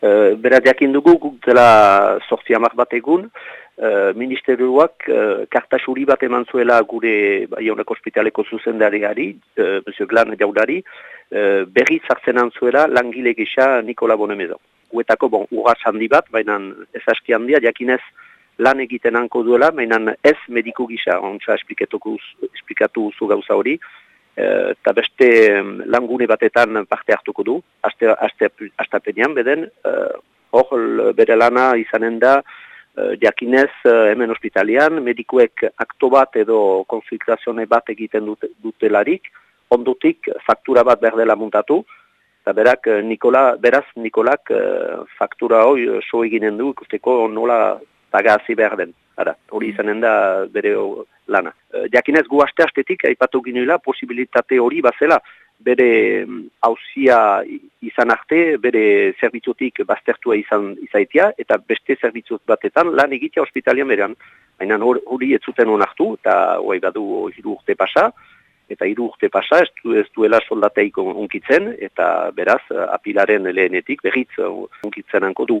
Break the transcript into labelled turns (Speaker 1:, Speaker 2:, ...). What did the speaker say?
Speaker 1: Uh, beraz, jakin dugu, guk dela sortzi amak bat egun, uh, ministerioak uh, kartasuri bat eman zuela gure Baioneko ospitaleko zuzendariari, uh, Monsieur Glan jaudari, uh, berri zartzen antzuela langile gisa Nikola Bonemedo. Guetako, bon, urratz handi bat, baina ez aski handia, jakinez lan egiten hanko duela, baina ez mediku gisa, ontsa esplikatu zu gauza hori, Eh, eta beste langune batetan parte hartuko du, aste, aste, astapenean beden, uh, hor bere lana izanen da, uh, jakinez hemen ospitalian, medikuek akto bat edo konfliktazione bat egiten dute, dutelarik, ondutik faktura bat berdela muntatu, eta berak Nikola, beraz Nikolak faktura hori so eginen du, ikusteko nola tagazi behar den. Hori mm. izanen da bere lana. E, jakinez gu aste astetik, aipatu ginuela, posibilitate hori bazela, bere hauzia mm, izan arte, bere zerbitzutik baztertua izan izaitia, eta beste zerbitzut batetan lan egitea ospitalian berean. Baina hori ez zuten honartu, eta hori badu hiru urte pasa, eta hiru urte pasa, ez, du, ez duela soldateik unkitzen, eta beraz, apilaren lehenetik, berriz unkitzen hanko du.